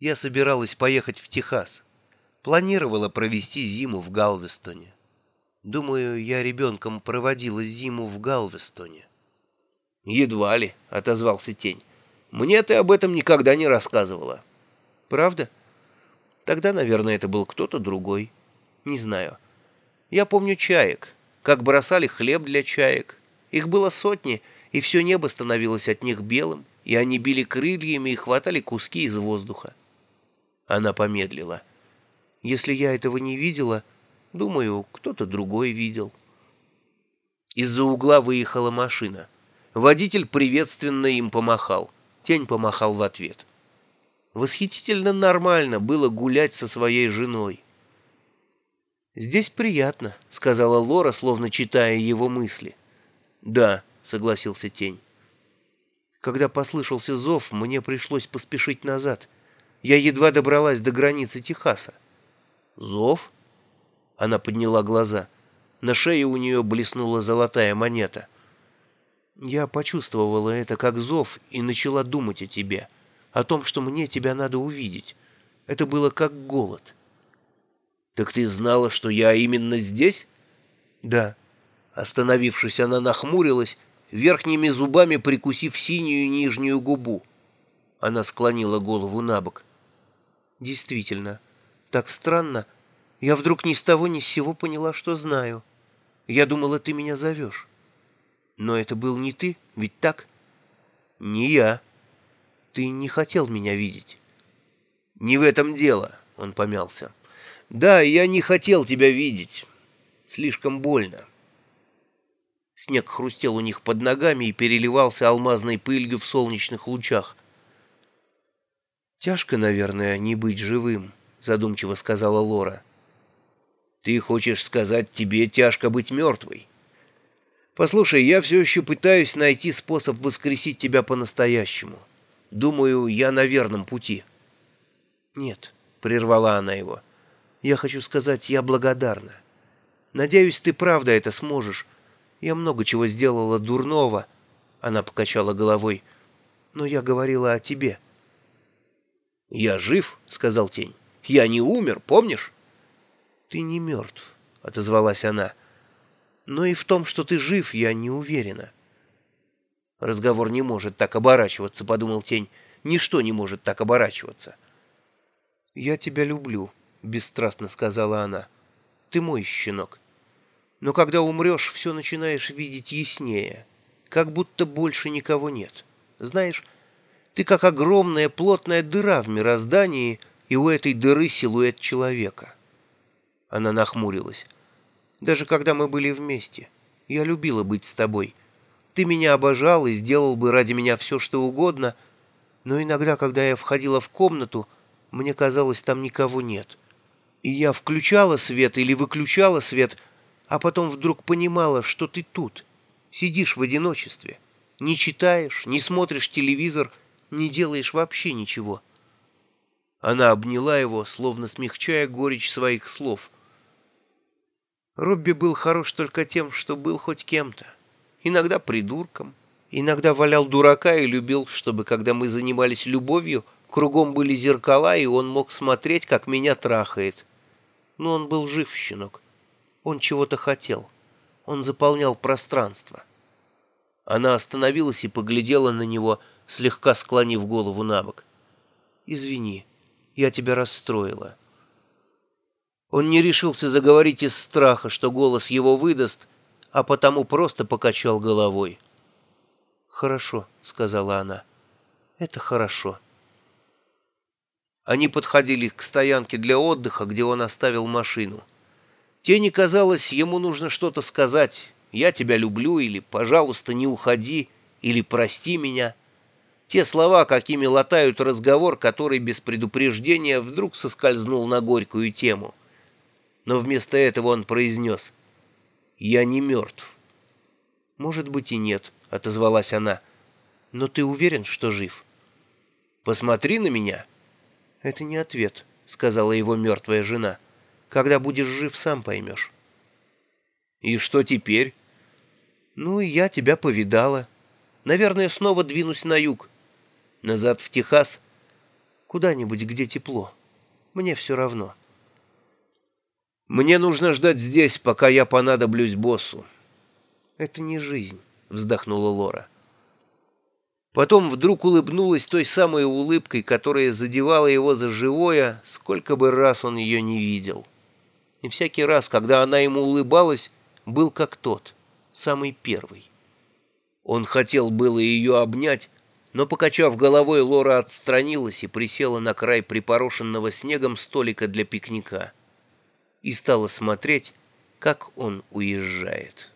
Я собиралась поехать в Техас. Планировала провести зиму в Галвестоне. Думаю, я ребенком проводила зиму в Галвестоне. «Едва ли», — отозвался Тень. «Мне ты об этом никогда не рассказывала». «Правда? Тогда, наверное, это был кто-то другой. Не знаю. Я помню чаек, как бросали хлеб для чаек. Их было сотни, и все небо становилось от них белым, и они били крыльями и хватали куски из воздуха. Она помедлила. Если я этого не видела, думаю, кто-то другой видел. Из-за угла выехала машина. Водитель приветственно им помахал. Тень помахал в ответ. Восхитительно нормально было гулять со своей женой. «Здесь приятно», — сказала Лора, словно читая его мысли. «Да», — согласился Тень. Когда послышался зов, мне пришлось поспешить назад. Я едва добралась до границы Техаса. «Зов?» Она подняла глаза. На шее у нее блеснула золотая монета. Я почувствовала это как зов и начала думать о тебе, о том, что мне тебя надо увидеть. Это было как голод. «Так ты знала, что я именно здесь?» «Да». Остановившись, она нахмурилась, верхними зубами прикусив синюю нижнюю губу. Она склонила голову на бок. «Действительно, так странно. Я вдруг ни с того ни с сего поняла, что знаю. Я думала, ты меня зовешь. Но это был не ты, ведь так?» «Не я. Ты не хотел меня видеть». «Не в этом дело», — он помялся. «Да, я не хотел тебя видеть. Слишком больно». Снег хрустел у них под ногами и переливался алмазной пылью в солнечных лучах. «Тяжко, наверное, не быть живым», — задумчиво сказала Лора. «Ты хочешь сказать, тебе тяжко быть мертвой?» «Послушай, я все еще пытаюсь найти способ воскресить тебя по-настоящему. Думаю, я на верном пути». «Нет», — прервала она его, — «я хочу сказать, я благодарна. Надеюсь, ты правда это сможешь. Я много чего сделала дурного». Она покачала головой. «Но я говорила о тебе». «Я жив», — сказал тень. «Я не умер, помнишь?» «Ты не мертв», — отозвалась она. «Но и в том, что ты жив, я не уверена». «Разговор не может так оборачиваться», — подумал тень. «Ничто не может так оборачиваться». «Я тебя люблю», — бесстрастно сказала она. «Ты мой щенок. Но когда умрешь, все начинаешь видеть яснее, как будто больше никого нет. Знаешь, ты как огромная плотная дыра в мироздании, и у этой дыры силуэт человека». Она нахмурилась. «Даже когда мы были вместе, я любила быть с тобой. Ты меня обожал и сделал бы ради меня все, что угодно, но иногда, когда я входила в комнату, мне казалось, там никого нет. И я включала свет или выключала свет, а потом вдруг понимала, что ты тут, сидишь в одиночестве, не читаешь, не смотришь телевизор, не делаешь вообще ничего». Она обняла его, словно смягчая горечь своих слов. Робби был хорош только тем, что был хоть кем-то. Иногда придурком, иногда валял дурака и любил, чтобы, когда мы занимались любовью, кругом были зеркала, и он мог смотреть, как меня трахает. Но он был жив, щенок. Он чего-то хотел. Он заполнял пространство. Она остановилась и поглядела на него, слегка склонив голову на бок. «Извини, я тебя расстроила». Он не решился заговорить из страха, что голос его выдаст, а потому просто покачал головой. «Хорошо», — сказала она, — «это хорошо». Они подходили к стоянке для отдыха, где он оставил машину. Тени казалось, ему нужно что-то сказать. «Я тебя люблю» или «Пожалуйста, не уходи» или «Прости меня». Те слова, какими латают разговор, который без предупреждения вдруг соскользнул на горькую тему. Но вместо этого он произнес «Я не мертв». «Может быть и нет», — отозвалась она. «Но ты уверен, что жив?» «Посмотри на меня». «Это не ответ», — сказала его мертвая жена. «Когда будешь жив, сам поймешь». «И что теперь?» «Ну, я тебя повидала. Наверное, снова двинусь на юг. Назад в Техас. Куда-нибудь, где тепло. Мне все равно». «Мне нужно ждать здесь, пока я понадоблюсь боссу». «Это не жизнь», — вздохнула Лора. Потом вдруг улыбнулась той самой улыбкой, которая задевала его за живое, сколько бы раз он ее не видел. И всякий раз, когда она ему улыбалась, был как тот, самый первый. Он хотел было ее обнять, но, покачав головой, Лора отстранилась и присела на край припорошенного снегом столика для пикника и стала смотреть, как он уезжает.